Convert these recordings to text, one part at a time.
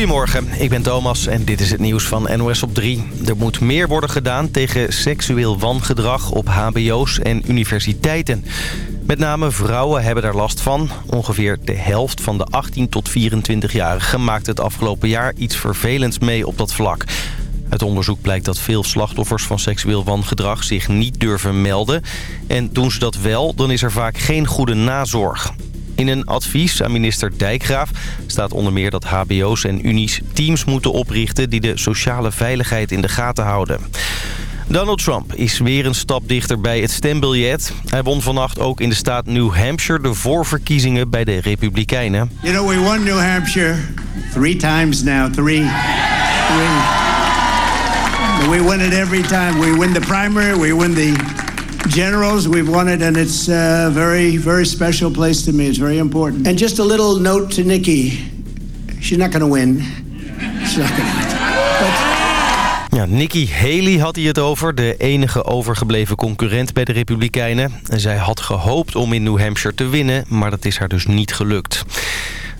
Goedemorgen, ik ben Thomas en dit is het nieuws van NOS op 3. Er moet meer worden gedaan tegen seksueel wangedrag op hbo's en universiteiten. Met name vrouwen hebben daar last van. Ongeveer de helft van de 18 tot 24-jarigen maakte het afgelopen jaar iets vervelends mee op dat vlak. Uit onderzoek blijkt dat veel slachtoffers van seksueel wangedrag zich niet durven melden. En doen ze dat wel, dan is er vaak geen goede nazorg. In een advies aan minister Dijkgraaf staat onder meer dat hbo's en unies teams moeten oprichten... die de sociale veiligheid in de gaten houden. Donald Trump is weer een stap dichter bij het stembiljet. Hij won vannacht ook in de staat New Hampshire de voorverkiezingen bij de Republikeinen. You know, we won New Hampshire three times now. Three. Three. We win it every time. We win the primary, we win the generals. We've won it, and it's a very, very special place to me. It's very important. And just a little note to Nikki. She's not going to win. She's not going to win. Ja, Nikki Haley had hij het over, de enige overgebleven concurrent bij de Republikeinen. Zij had gehoopt om in New Hampshire te winnen, maar dat is haar dus niet gelukt.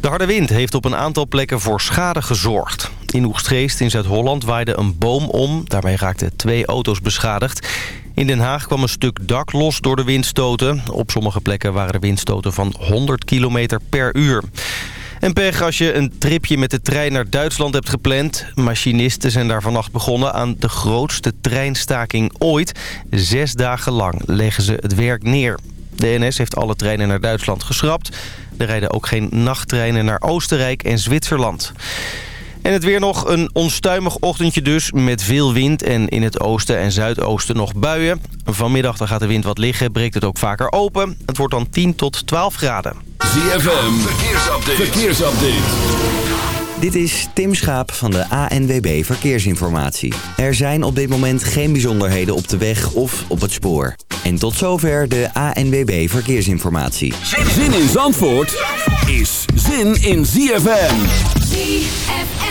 De harde wind heeft op een aantal plekken voor schade gezorgd. In Oegstreest in Zuid-Holland waaide een boom om. Daarbij raakten twee auto's beschadigd. In Den Haag kwam een stuk dak los door de windstoten. Op sommige plekken waren er windstoten van 100 km per uur. En pech als je een tripje met de trein naar Duitsland hebt gepland. Machinisten zijn daar vannacht begonnen aan de grootste treinstaking ooit. Zes dagen lang leggen ze het werk neer. De NS heeft alle treinen naar Duitsland geschrapt. Er rijden ook geen nachttreinen naar Oostenrijk en Zwitserland. En het weer nog een onstuimig ochtendje dus met veel wind en in het oosten en zuidoosten nog buien. Vanmiddag dan gaat de wind wat liggen, breekt het ook vaker open. Het wordt dan 10 tot 12 graden. ZFM, verkeersupdate. verkeersupdate. Dit is Tim Schaap van de ANWB Verkeersinformatie. Er zijn op dit moment geen bijzonderheden op de weg of op het spoor. En tot zover de ANWB Verkeersinformatie. Zin in Zandvoort is zin in ZFM. ZFM.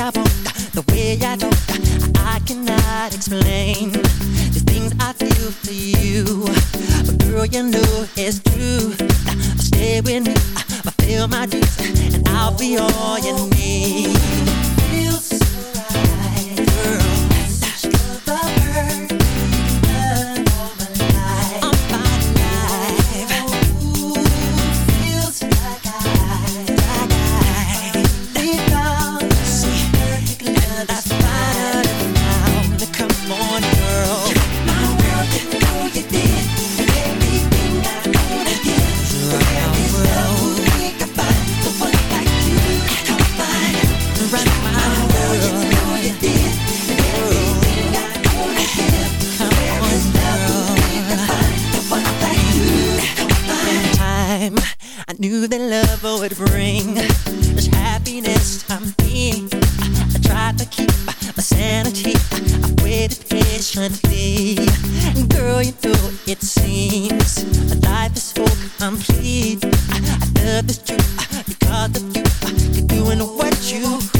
I walk, the way I talk. I cannot explain the things I feel for you. But girl, you know it's true. Stay with me, fulfill my dreams, and I'll be all you need. That would bring this happiness to me. I tried to keep my sanity. I waited patiently. And girl, you know it seems life is so complete. I love this truth because of you. You're doing what you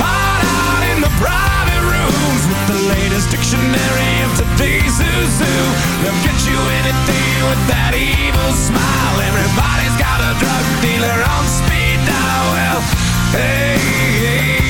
hide out in the private rooms with the latest dictionary of today's who. They'll get you anything with that evil smile. Everybody's got a drug dealer on speed dial. Well, hey, hey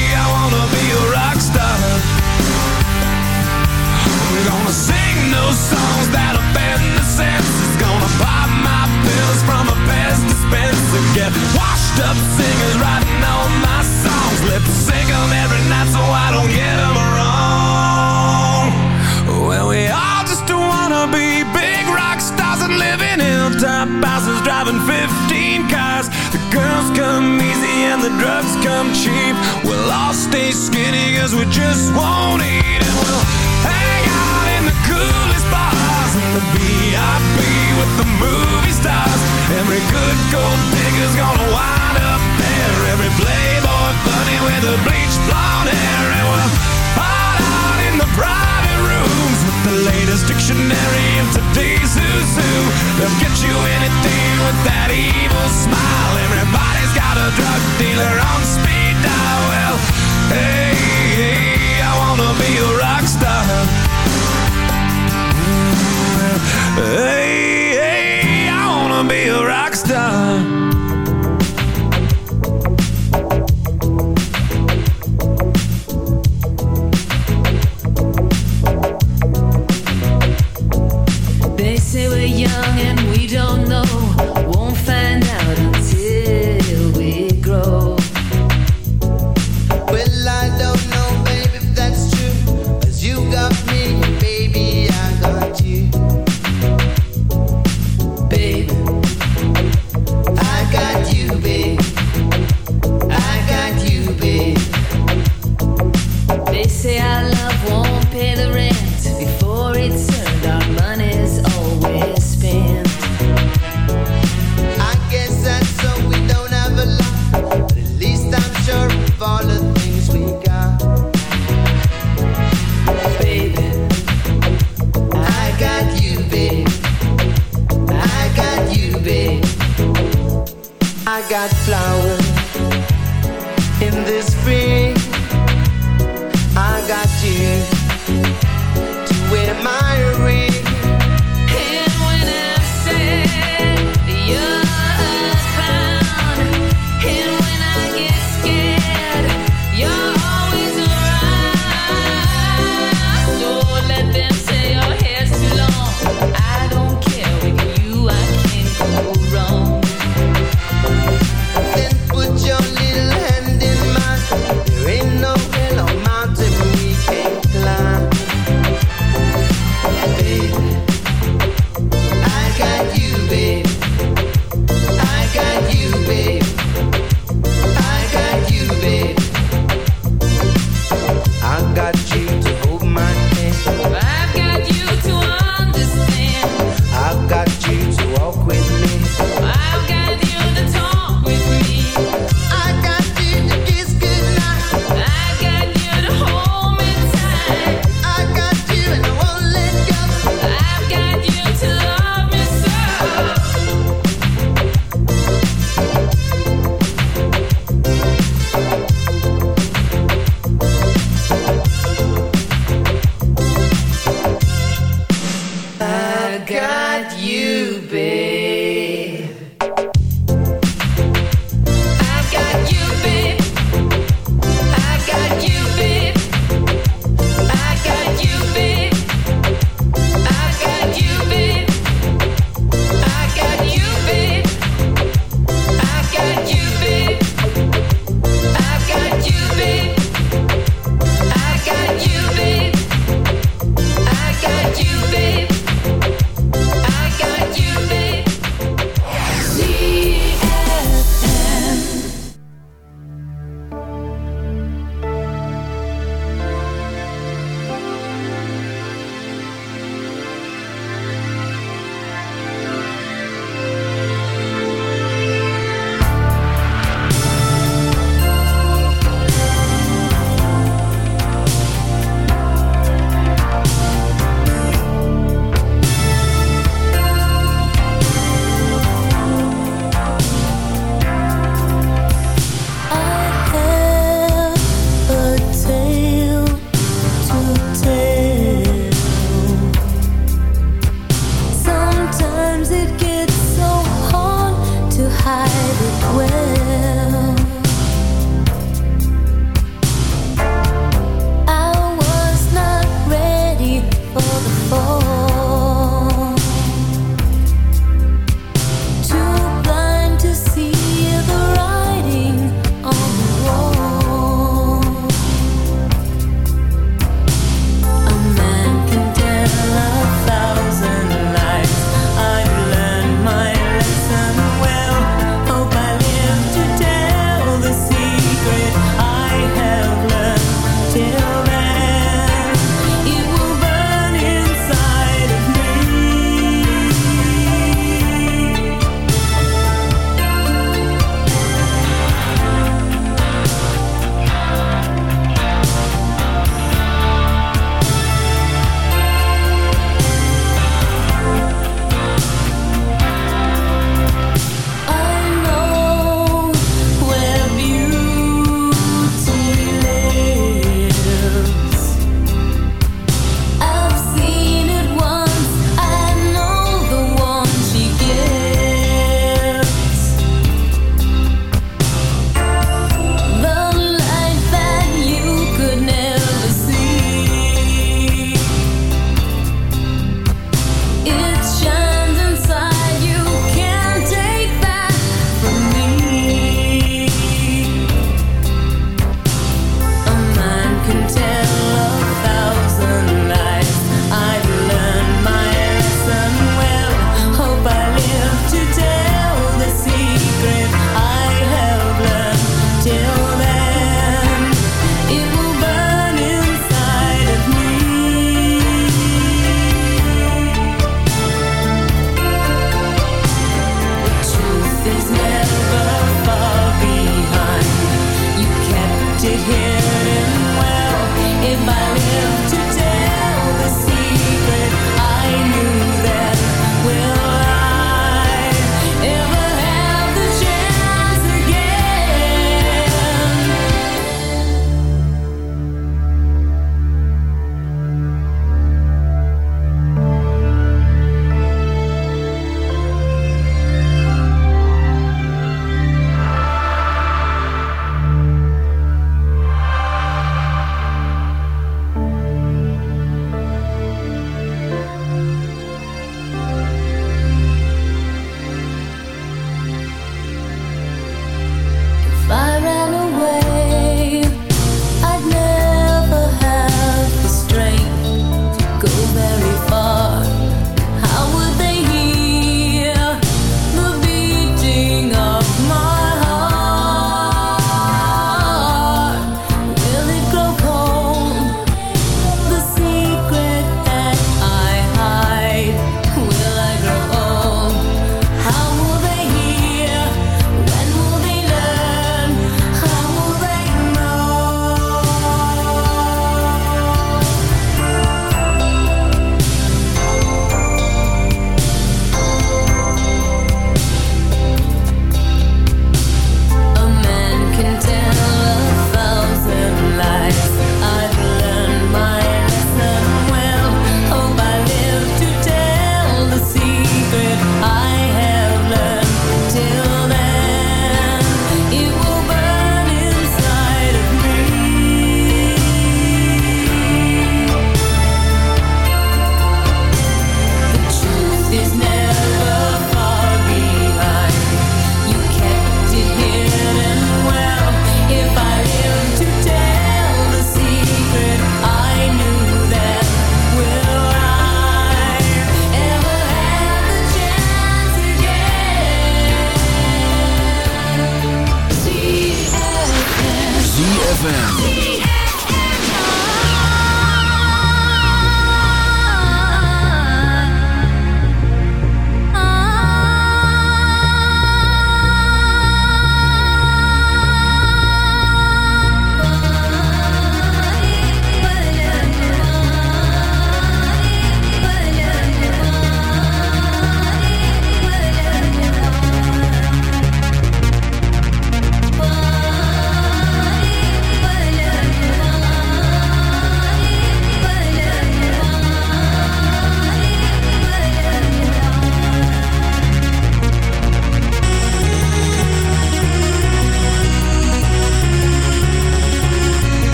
cause we just won't eat. And we'll hang out in the coolest bars in the VIP with the movie stars. Every good gold digger's gonna wind up there. Every playboy bunny with the bleached blonde hair. And we'll hide out in the private rooms with the latest dictionary of today's who's who. They'll get you anything with that evil smile. Everybody's got a drug dealer on speed dial. Well, hey, hey I wanna be a rock star. Hey, hey, I wanna be a rock star.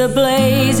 the blaze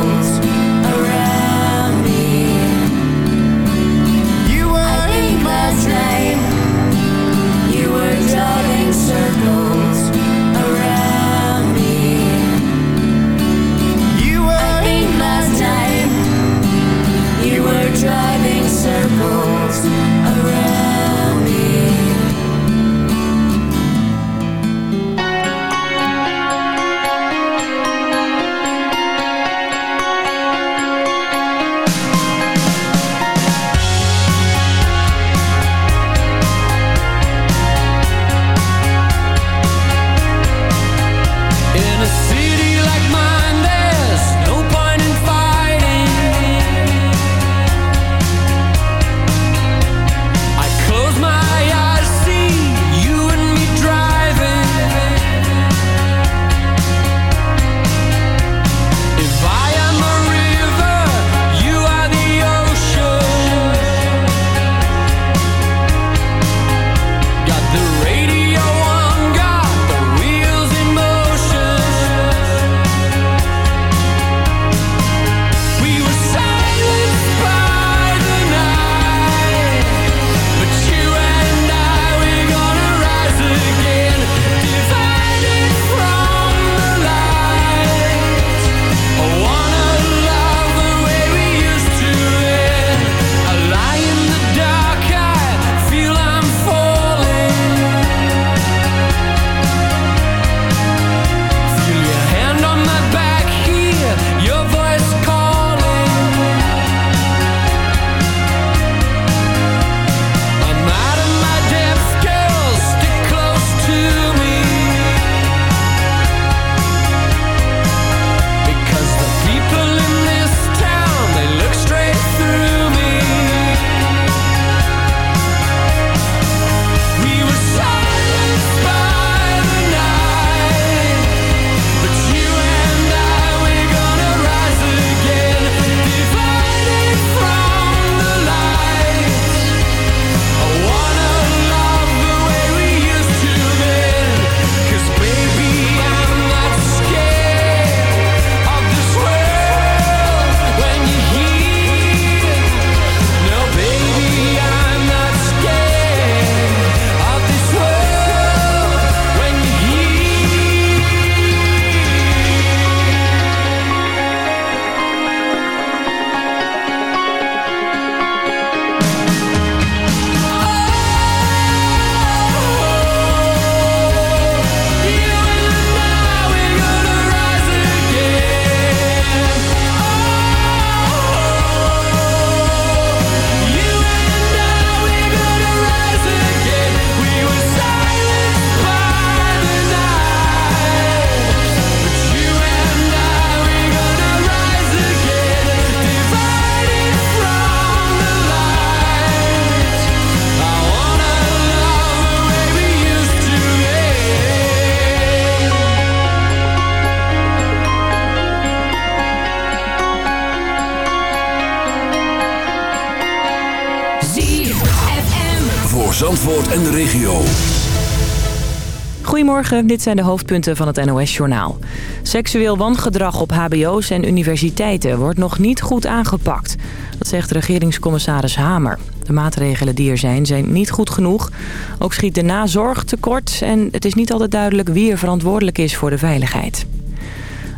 Dit zijn de hoofdpunten van het NOS-journaal. Seksueel wangedrag op hbo's en universiteiten wordt nog niet goed aangepakt. Dat zegt regeringscommissaris Hamer. De maatregelen die er zijn, zijn niet goed genoeg. Ook schiet de nazorg tekort en het is niet altijd duidelijk wie er verantwoordelijk is voor de veiligheid.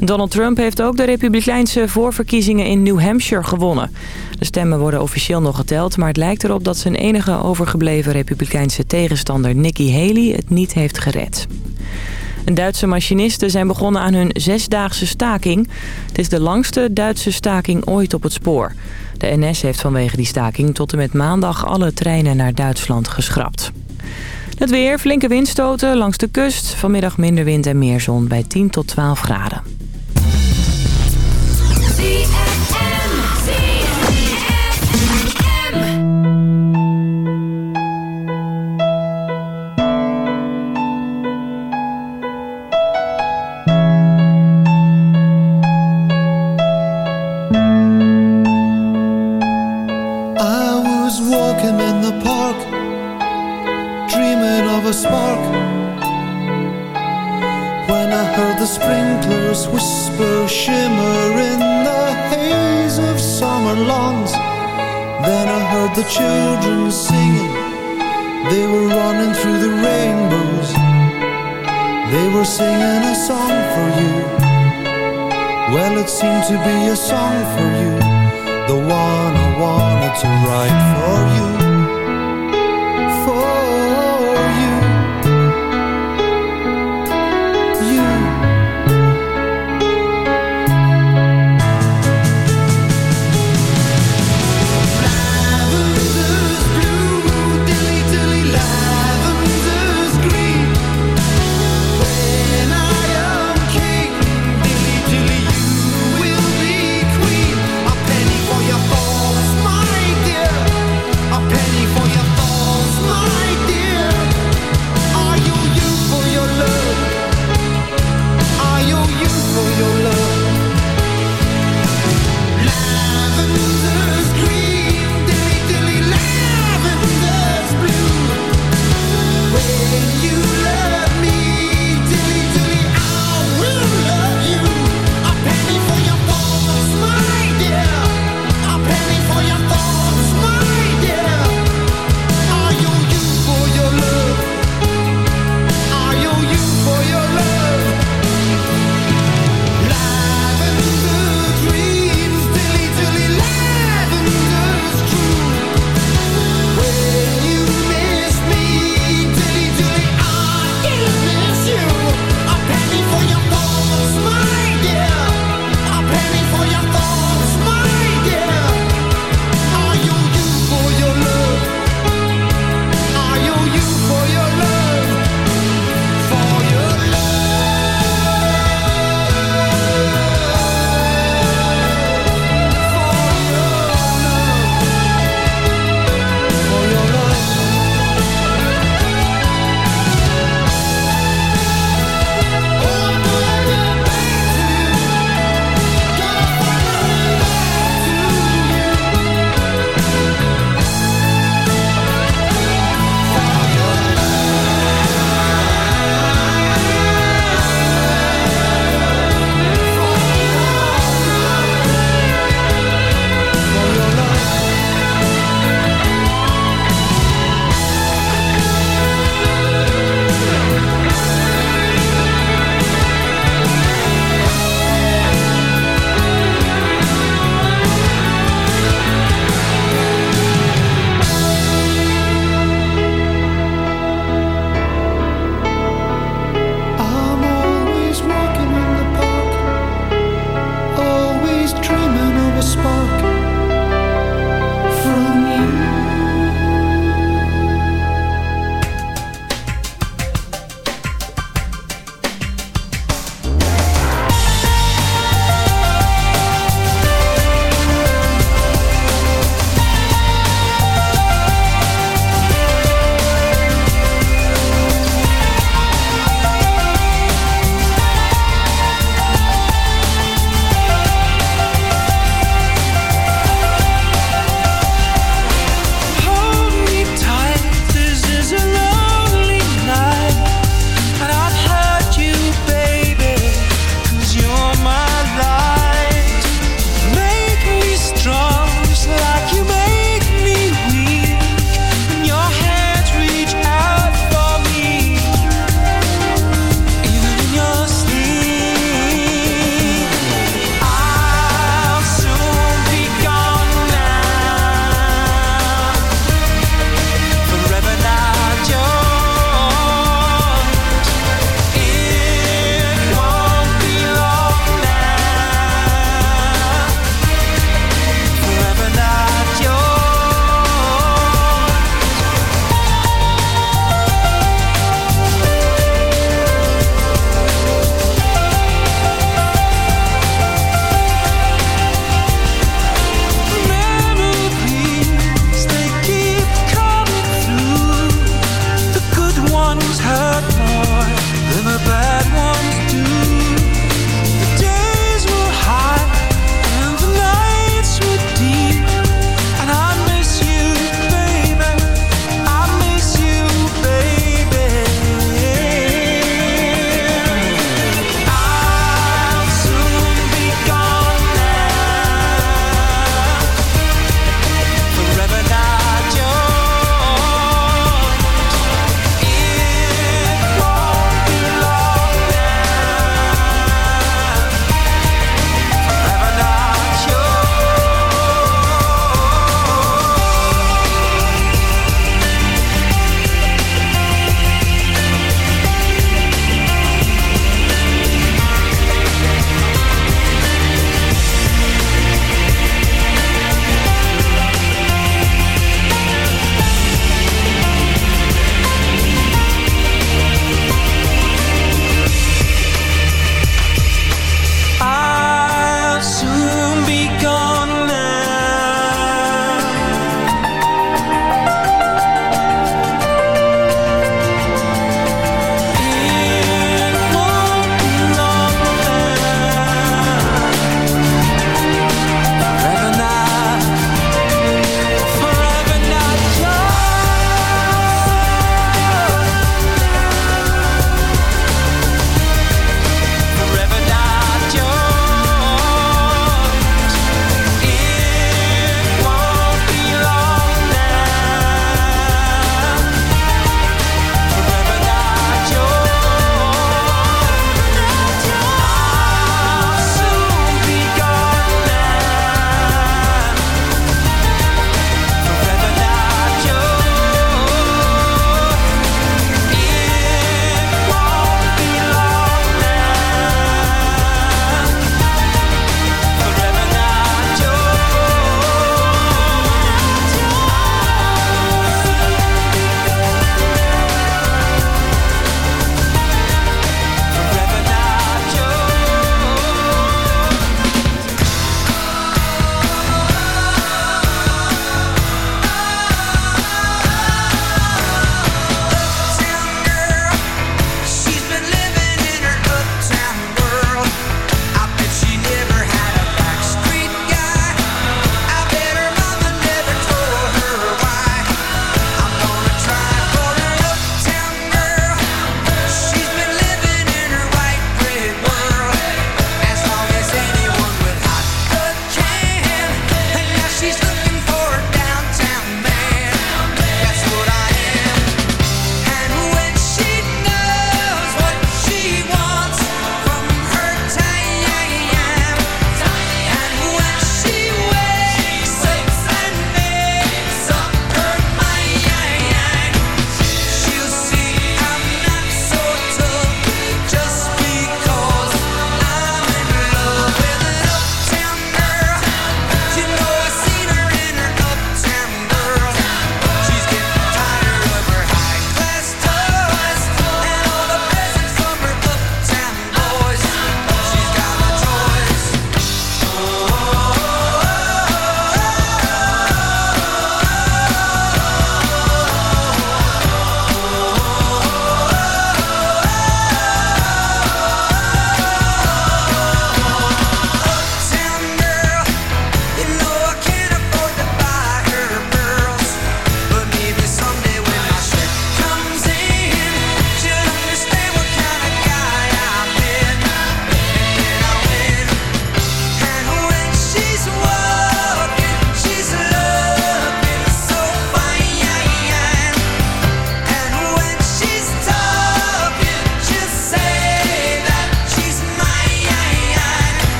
Donald Trump heeft ook de republikeinse voorverkiezingen in New Hampshire gewonnen. De stemmen worden officieel nog geteld, maar het lijkt erop dat zijn enige overgebleven republikeinse tegenstander Nikki Haley het niet heeft gered. Duitse machinisten zijn begonnen aan hun zesdaagse staking. Het is de langste Duitse staking ooit op het spoor. De NS heeft vanwege die staking tot en met maandag alle treinen naar Duitsland geschrapt. Het weer, flinke windstoten langs de kust. Vanmiddag minder wind en meer zon bij 10 tot 12 graden.